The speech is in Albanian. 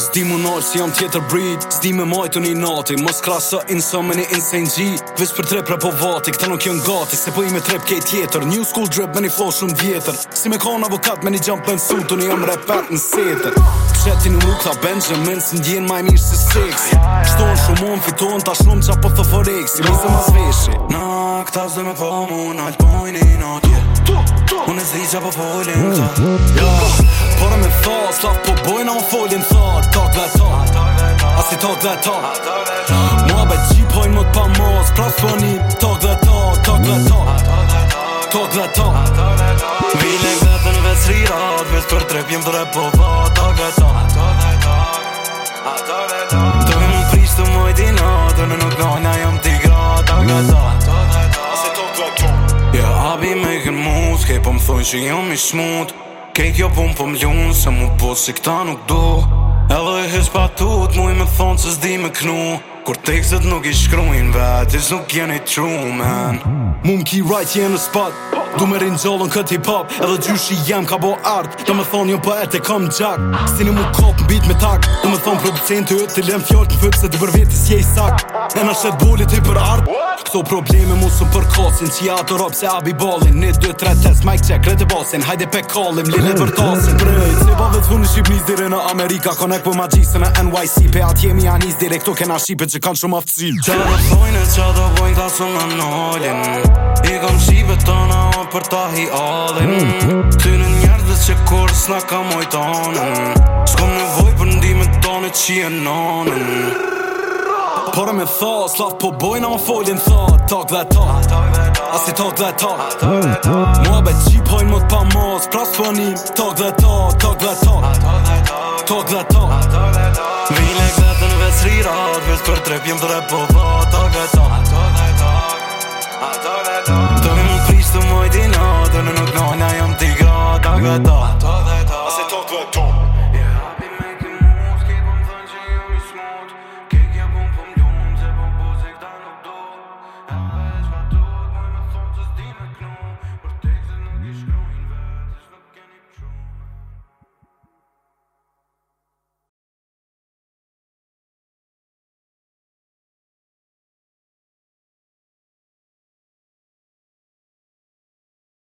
Zdi mu nalë si jam tjetër breed Zdi me majtu një nati Mos klasa in so many insane G Vesh për trep rap o vati Këta nuk jën gati Se po i me trep kej tjetër New school drip me një flow shumë vjetër Si me ka avokat me një jump për në sutu Në jam repet në setër Qeti në lukta Benjamin Së ndjen maj mirë se sex Shton shumë unë fiton Ta shumë qa po të forex Si mi se ma sveshi Na këta zdo me pomu Në alë i not yeah. Unë e zdi qa po folin Ja Para me fa Slav po bojna më folin Po pra tok dhe tok Mua be qipojnë më të pa mos Pra s'poni tok dhe tok Tok dhe tok po Tok dhe tok Vile gëtën vës rirat Vës për trepjim dhe po po Tok dhe tok Tok dhe tok Tok moj dinat Dhe në nuk a jam tigra Tok dhe tok Abi me gën mut, kej po më thonjë që jam i shmut Kej kjo pun po më ljunë, se mu po si këta nuk do Edhe e hysh pa tut, muj me thonë që s'di me knu Kur tekstet nuk i shkruin vet, ish nuk jeni tru man Mu m'ki right jenë në spot Du me rinjollën kët hip hop Edhe gjyshi jem ka bo art Të me thonë jo për e te kom gjak Si në mu kop beat me tak Të me thonë producentë të të lem fjollë të fëtë Se të për vetës je sak E na shet bulli ti për art këto probleme mu së përklasin Qia ato rap se abi balin Një, dë, tre, tes, mic check, rete basin Hajde pe kalim, lirë e vërtasin Brej, se ba vetë në Shqipë njës dire në Amerika Konek për ma gjisë në NYC Pe atë jemi a njës dire këto kena shqipe që kanë shumë aftësi Qa da bojnë e qa da bojnë ta së në nëllin I kam shqipe të në për ta hi alin Ty në njerë që kërës në kam ojtanin Shkom në voj për ndime të që e nanin Porë me tho, slav po bojna më foljen tho Talk that talk, asi talk that talk Mua be qip hojnë më të pa mos, pras për një Talk that talk, talk that talk Talk that talk Vile gëtë në vesë rirat, vesë për trep jem dhre po po Talk that talk Të në prishtë të mojtë i të në nuk në, Talk that talk, asi talk that